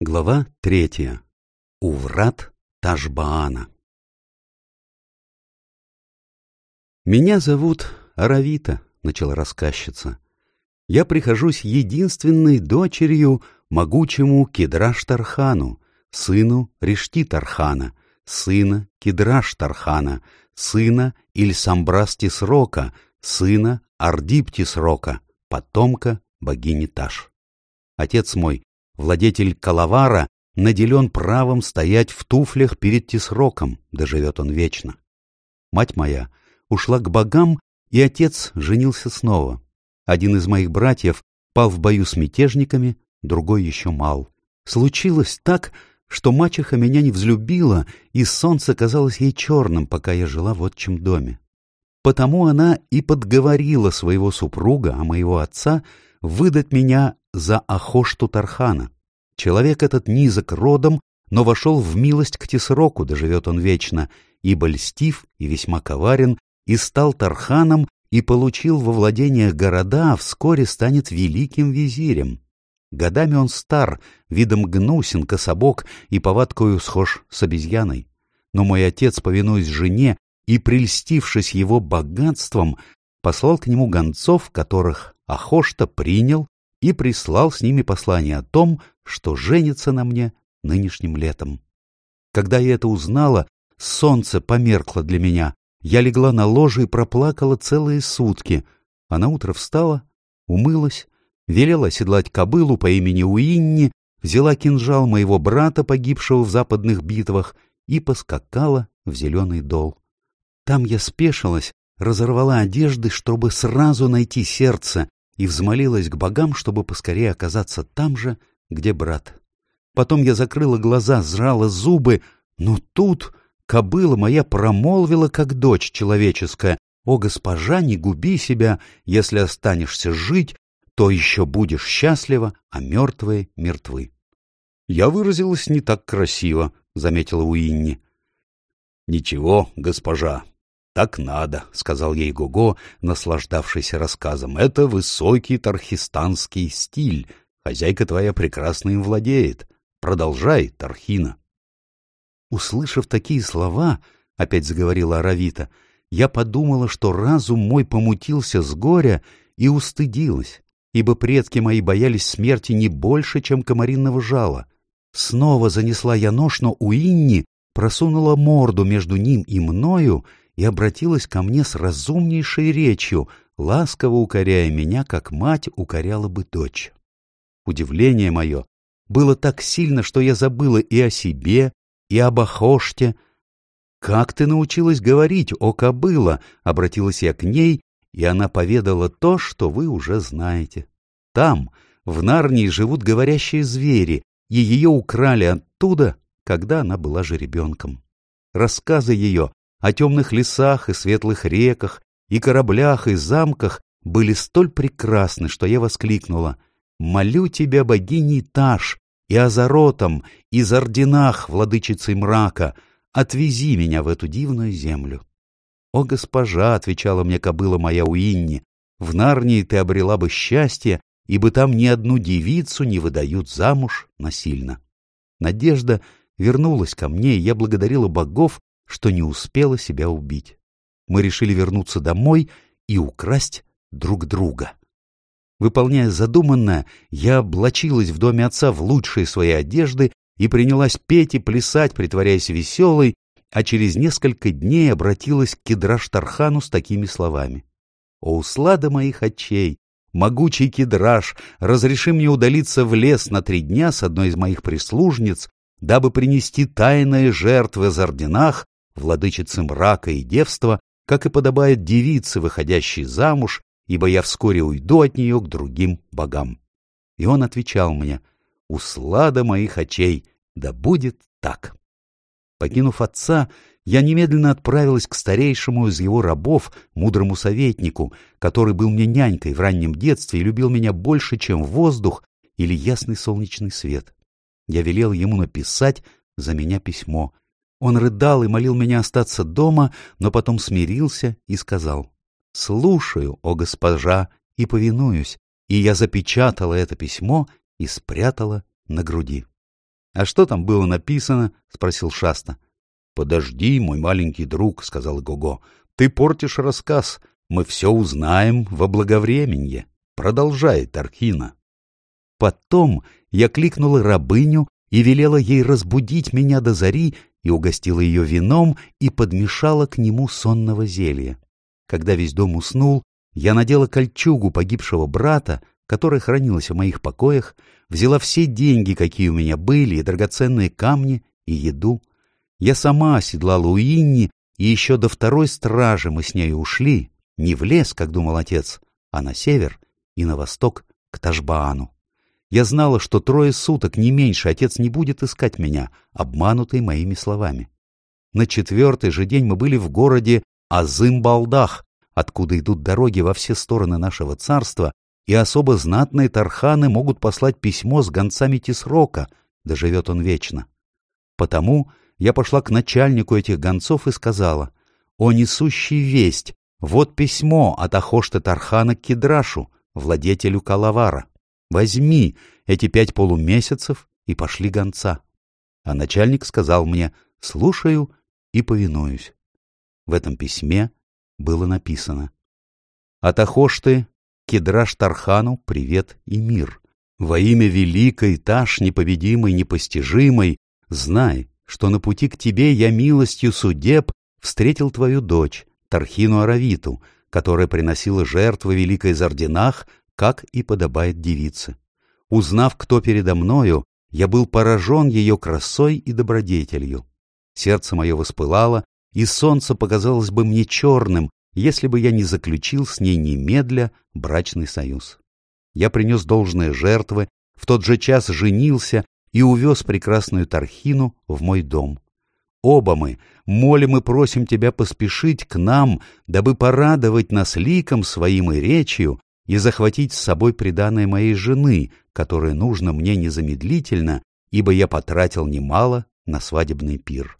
Глава третья. Уврат врат Ташбаана. «Меня зовут Аравита», — начала рассказчица. «Я прихожусь единственной дочерью могучему Кедраштархану, сыну Рештитархана, сына Кедраштархана, сына Ильсамбрастисрока, сына Ардиптисрока, потомка богини Таш. Отец мой Владетель Калавара наделен правом стоять в туфлях перед Тесроком, доживет он вечно. Мать моя ушла к богам, и отец женился снова. Один из моих братьев пал в бою с мятежниками, другой еще мал. Случилось так, что мачеха меня не взлюбила, и солнце казалось ей черным, пока я жила в отчим доме. Потому она и подговорила своего супруга, а моего отца, выдать меня за Ахошту Тархана, Человек этот низок родом, но вошел в милость к Тесроку, доживет он вечно, ибо льстив и весьма коварен, и стал Тарханом, и получил во владениях города, а вскоре станет великим визирем. Годами он стар, видом гнусен, кособок и повадкою схож с обезьяной. Но мой отец, повинуясь жене и прельстившись его богатством, послал к нему гонцов, которых Ахошта принял и прислал с ними послание о том, что женится на мне нынешним летом. Когда я это узнала, солнце померкло для меня. Я легла на ложе и проплакала целые сутки, а на утро встала, умылась, велела оседлать кобылу по имени Уинни, взяла кинжал моего брата, погибшего в западных битвах, и поскакала в зеленый дол. Там я спешилась, разорвала одежды, чтобы сразу найти сердце, и взмолилась к богам, чтобы поскорее оказаться там же, где брат. Потом я закрыла глаза, сжала зубы, но тут кобыла моя промолвила, как дочь человеческая, «О, госпожа, не губи себя, если останешься жить, то еще будешь счастлива, а мертвые мертвы». «Я выразилась не так красиво», — заметила Уинни. «Ничего, госпожа, так надо», — сказал ей Гого, наслаждавшийся рассказом. «Это высокий тархистанский стиль. Хозяйка твоя прекрасно им владеет. Продолжай, Тархина». Услышав такие слова, — опять заговорила Аравита, — я подумала, что разум мой помутился с горя и устыдилась, ибо предки мои боялись смерти не больше, чем комаринного жала. Снова занесла я нож, но Инни, просунула морду между ним и мною и обратилась ко мне с разумнейшей речью, ласково укоряя меня, как мать укоряла бы дочь. Удивление мое было так сильно, что я забыла и о себе, и об Ахоште. «Как ты научилась говорить, о кобыла?» — обратилась я к ней, и она поведала то, что вы уже знаете. Там, в Нарнии, живут говорящие звери, и ее украли оттуда, когда она была жеребенком. Рассказы ее о темных лесах и светлых реках, и кораблях, и замках были столь прекрасны, что я воскликнула «Молю тебя, богиней Таш, и Азаротом, и Зардинах, владычицей мрака, отвези меня в эту дивную землю». «О, госпожа!» — отвечала мне кобыла моя Уинни, «в Нарнии ты обрела бы счастье, ибо там ни одну девицу не выдают замуж насильно». Надежда вернулась ко мне, и я благодарила богов, что не успела себя убить. Мы решили вернуться домой и украсть друг друга. Выполняя задуманное, я облачилась в доме отца в лучшие свои одежды и принялась петь и плясать, притворяясь веселой, а через несколько дней обратилась к Кедраш-Тархану с такими словами. «О, слада моих очей! Могучий Кедраш, разреши мне удалиться в лес на три дня с одной из моих прислужниц, дабы принести тайные жертвы Зардинах владычицы мрака и девства, как и подобает девице, выходящей замуж, ибо я вскоре уйду от нее к другим богам. И он отвечал мне, «Услада моих очей, да будет так». Покинув отца, я немедленно отправилась к старейшему из его рабов, мудрому советнику, который был мне нянькой в раннем детстве и любил меня больше, чем воздух или ясный солнечный свет. Я велел ему написать за меня письмо — он рыдал и молил меня остаться дома, но потом смирился и сказал, «Слушаю, о госпожа, и повинуюсь». И я запечатала это письмо и спрятала на груди. «А что там было написано?» — спросил Шаста. «Подожди, мой маленький друг», — сказал Гого. «Ты портишь рассказ. Мы все узнаем во благовременье. Продолжай, Тархина». Потом я кликнула рабыню и велела ей разбудить меня до зари и угостила ее вином и подмешала к нему сонного зелья. Когда весь дом уснул, я надела кольчугу погибшего брата, которая хранилась в моих покоях, взяла все деньги, какие у меня были, и драгоценные камни, и еду. Я сама оседлала Уинни, и еще до второй стражи мы с ней ушли, не в лес, как думал отец, а на север и на восток к Ташбаану. Я знала, что трое суток, не меньше, отец не будет искать меня, обманутый моими словами. На четвертый же день мы были в городе Азымбалдах, откуда идут дороги во все стороны нашего царства, и особо знатные тарханы могут послать письмо с гонцами Тисрока, да живет он вечно. Потому я пошла к начальнику этих гонцов и сказала, «О несущий весть! Вот письмо от Ахошта Тархана к Кедрашу, владетелю Калавара. Возьми эти пять полумесяцев и пошли гонца. А начальник сказал мне «слушаю и повинуюсь». В этом письме было написано «От Ахошты, Кедраш Тархану, привет и мир. Во имя великой, Таш, непобедимой, непостижимой, знай, что на пути к тебе я милостью судеб встретил твою дочь, Тархину Аравиту, которая приносила жертвы великой Зардинах как и подобает девице. Узнав, кто передо мною, я был поражен ее красой и добродетелью. Сердце мое воспылало, и солнце показалось бы мне черным, если бы я не заключил с ней немедля брачный союз. Я принес должные жертвы, в тот же час женился и увез прекрасную Тархину в мой дом. Оба мы молим и просим тебя поспешить к нам, дабы порадовать нас ликом своим и речью, и захватить с собой приданое моей жены, которое нужно мне незамедлительно, ибо я потратил немало на свадебный пир.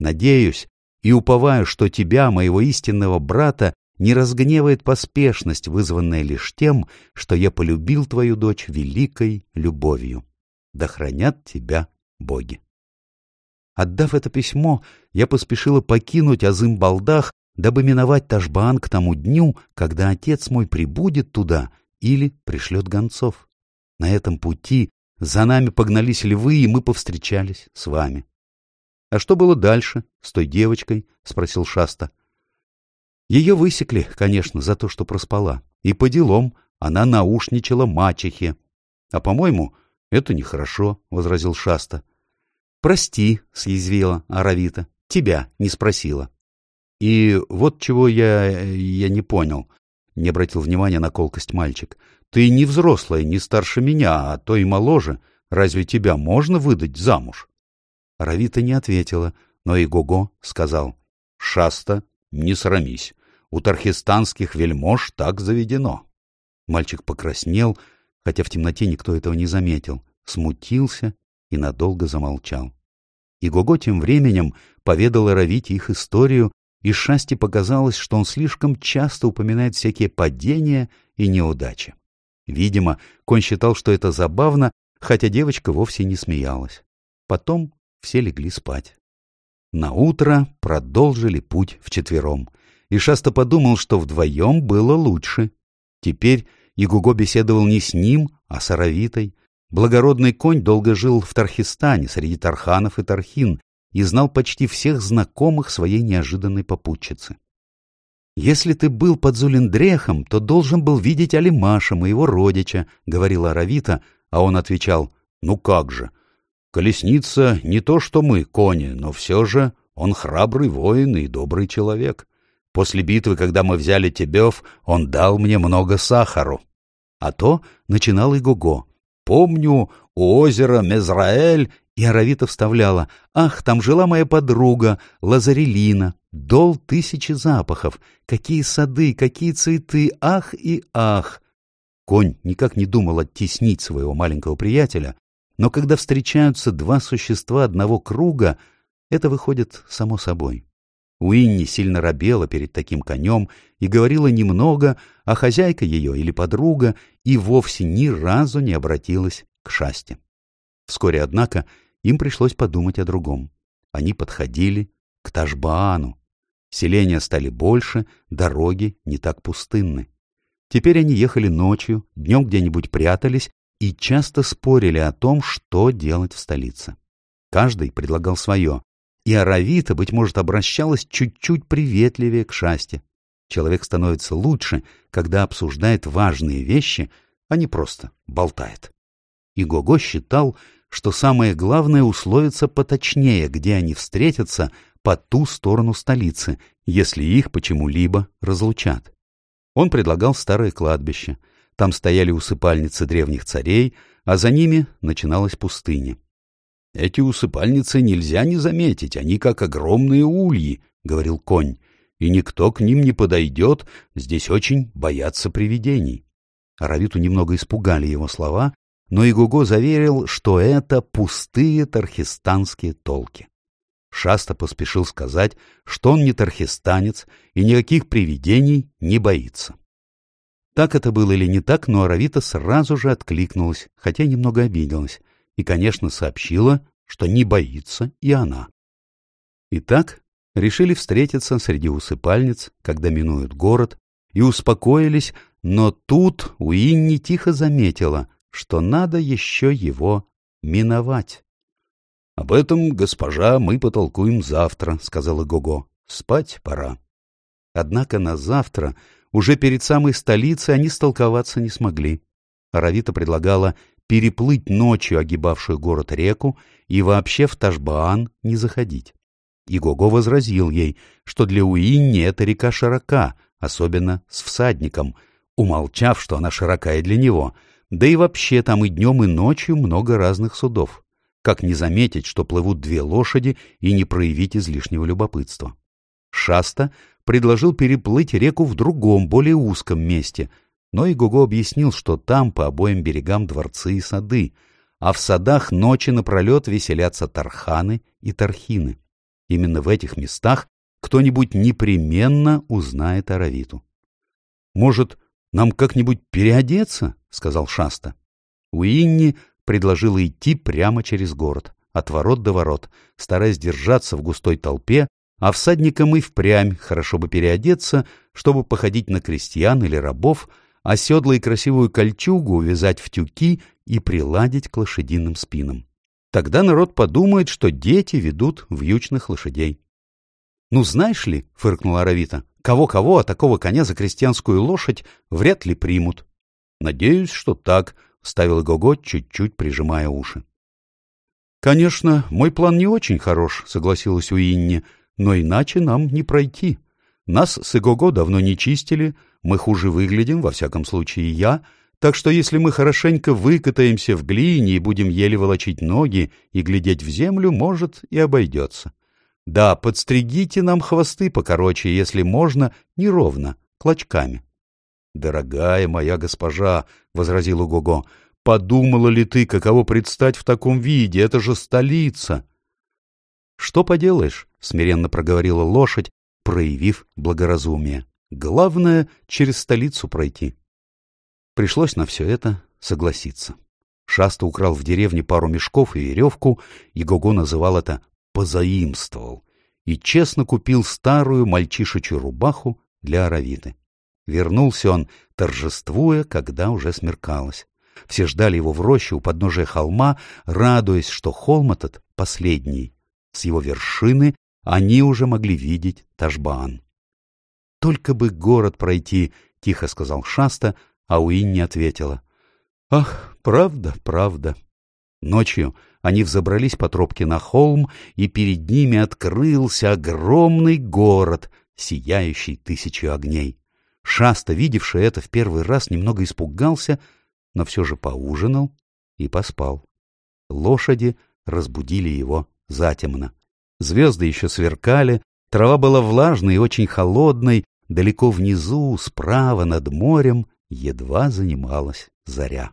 Надеюсь и уповаю, что тебя, моего истинного брата, не разгневает поспешность, вызванная лишь тем, что я полюбил твою дочь великой любовью. Да хранят тебя боги. Отдав это письмо, я поспешила покинуть Азымбалдах дабы миновать Ташбан к тому дню, когда отец мой прибудет туда или пришлет гонцов. На этом пути за нами погнались львы, и мы повстречались с вами. — А что было дальше с той девочкой? — спросил Шаста. — Ее высекли, конечно, за то, что проспала. И по делам она наушничала мачехе. — А, по-моему, это нехорошо, — возразил Шаста. — Прости, — съязвила Аравита, — тебя не спросила. — и вот чего я... я не понял. Не обратил внимания на колкость мальчик. Ты не взрослая, не старше меня, а то и моложе. Разве тебя можно выдать замуж? Равита не ответила, но и Гого сказал. Шаста, не срамись. У тархистанских вельмож так заведено. Мальчик покраснел, хотя в темноте никто этого не заметил, смутился и надолго замолчал. И Гого тем временем поведала Равите их историю и Шасти показалось, что он слишком часто упоминает всякие падения и неудачи. Видимо, Конь считал, что это забавно, хотя девочка вовсе не смеялась. Потом все легли спать. На утро продолжили путь вчетвером. И Шаста подумал, что вдвоем было лучше. Теперь Игуго беседовал не с ним, а с Аравитой. Благородный конь долго жил в Тархистане среди тарханов и тархин, и знал почти всех знакомых своей неожиданной попутчицы. «Если ты был под Зулиндрехом, то должен был видеть Алимаша, моего родича», — говорила Равита, а он отвечал, «Ну как же, колесница не то что мы, кони, но все же он храбрый воин и добрый человек. После битвы, когда мы взяли Тебев, он дал мне много сахару». А то начинал и гуго. «Помню, у озера Мезраэль Яровита вставляла «Ах, там жила моя подруга, Лазарелина, дол тысячи запахов, какие сады, какие цветы, ах и ах!» Конь никак не думал оттеснить своего маленького приятеля, но когда встречаются два существа одного круга, это выходит само собой. Уинни сильно робела перед таким конем и говорила немного, а хозяйка ее или подруга и вовсе ни разу не обратилась к шасти. Вскоре, однако, им пришлось подумать о другом. Они подходили к Ташбаану. Селения стали больше, дороги не так пустынны. Теперь они ехали ночью, днем где-нибудь прятались и часто спорили о том, что делать в столице. Каждый предлагал свое, и Аравита, быть может, обращалась чуть-чуть приветливее к Шасте. Человек становится лучше, когда обсуждает важные вещи, а не просто болтает. И Гого считал, что самое главное условиться поточнее, где они встретятся по ту сторону столицы, если их почему-либо разлучат. Он предлагал старое кладбище. Там стояли усыпальницы древних царей, а за ними начиналась пустыня. — Эти усыпальницы нельзя не заметить, они как огромные ульи, — говорил конь, — и никто к ним не подойдет, здесь очень боятся привидений. Равиту немного испугали его слова, но Игуго заверил, что это пустые тархистанские толки. Шаста поспешил сказать, что он не тархистанец и никаких привидений не боится. Так это было или не так, но Аравита сразу же откликнулась, хотя немного обиделась, и, конечно, сообщила, что не боится и она. Итак, решили встретиться среди усыпальниц, когда минуют город, и успокоились, но тут Уинни тихо заметила — что надо еще его миновать. — Об этом, госпожа, мы потолкуем завтра, — сказала Гого. — Спать пора. Однако на завтра, уже перед самой столицей, они столковаться не смогли. Равита предлагала переплыть ночью огибавшую город реку и вообще в Ташбаан не заходить. И Гого возразил ей, что для Уинни эта река широка, особенно с всадником, умолчав, что она широка и для него — да и вообще там и днем, и ночью много разных судов. Как не заметить, что плывут две лошади, и не проявить излишнего любопытства? Шаста предложил переплыть реку в другом, более узком месте, но и Гуго объяснил, что там по обоим берегам дворцы и сады, а в садах ночи напролет веселятся тарханы и тархины. Именно в этих местах кто-нибудь непременно узнает аравиту. «Может, нам как-нибудь переодеться?» — сказал Шаста. Уинни предложила идти прямо через город, от ворот до ворот, стараясь держаться в густой толпе, а всадникам и впрямь хорошо бы переодеться, чтобы походить на крестьян или рабов, а седла и красивую кольчугу увязать в тюки и приладить к лошадиным спинам. Тогда народ подумает, что дети ведут вьючных лошадей. — Ну, знаешь ли, — фыркнула Аравита, — кого-кого, а такого коня за крестьянскую лошадь вряд ли примут. «Надеюсь, что так», — вставил Гого, чуть-чуть прижимая уши. «Конечно, мой план не очень хорош», — согласилась Уинни, — «но иначе нам не пройти. Нас с Игого давно не чистили, мы хуже выглядим, во всяком случае я, так что если мы хорошенько выкатаемся в глине и будем еле волочить ноги и глядеть в землю, может, и обойдется. Да, подстригите нам хвосты покороче, если можно, неровно, клочками». «Дорогая моя госпожа», — возразил Угого, — «подумала ли ты, каково предстать в таком виде? Это же столица!» «Что поделаешь?» — смиренно проговорила лошадь, проявив благоразумие. «Главное — через столицу пройти». Пришлось на все это согласиться. Шаста украл в деревне пару мешков и веревку, и Егого называл это «позаимствовал», и честно купил старую мальчишечью рубаху для Аравиты. Вернулся он, торжествуя, когда уже смеркалось. Все ждали его в роще у подножия холма, радуясь, что холм этот последний. С его вершины они уже могли видеть Ташбаан. «Только бы город пройти», — тихо сказал Шаста, а Уинни ответила. «Ах, правда, правда». Ночью они взобрались по тропке на холм, и перед ними открылся огромный город, сияющий тысячу огней. Шаста, видевший это в первый раз, немного испугался, но все же поужинал и поспал. Лошади разбудили его затемно. Звезды еще сверкали, трава была влажной и очень холодной, далеко внизу, справа, над морем, едва занималась заря.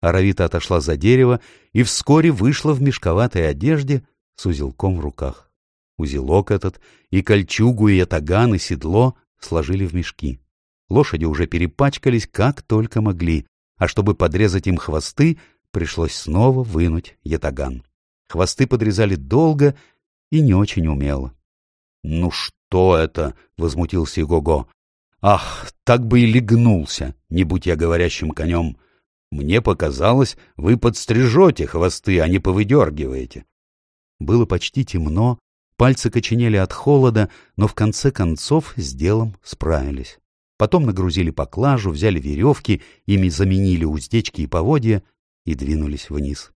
Аравита отошла за дерево и вскоре вышла в мешковатой одежде с узелком в руках. Узелок этот и кольчугу, и ятаган, и седло сложили в мешки. Лошади уже перепачкались как только могли, а чтобы подрезать им хвосты, пришлось снова вынуть ятаган. Хвосты подрезали долго и не очень умело. — Ну что это? — возмутился Гого. — Ах, так бы и легнулся, не будь я говорящим конем. Мне показалось, вы подстрижете хвосты, а не повыдергиваете. Было почти темно, пальцы коченели от холода, но в конце концов с делом справились. Потом нагрузили поклажу, взяли веревки, ими заменили уздечки и поводья и двинулись вниз.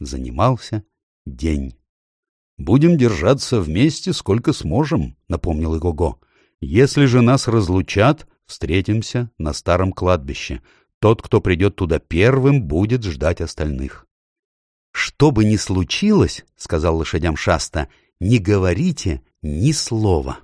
Занимался день. «Будем держаться вместе, сколько сможем», — напомнил Игого. «Если же нас разлучат, встретимся на старом кладбище. Тот, кто придет туда первым, будет ждать остальных». «Что бы ни случилось, — сказал лошадям Шаста, — не говорите ни слова».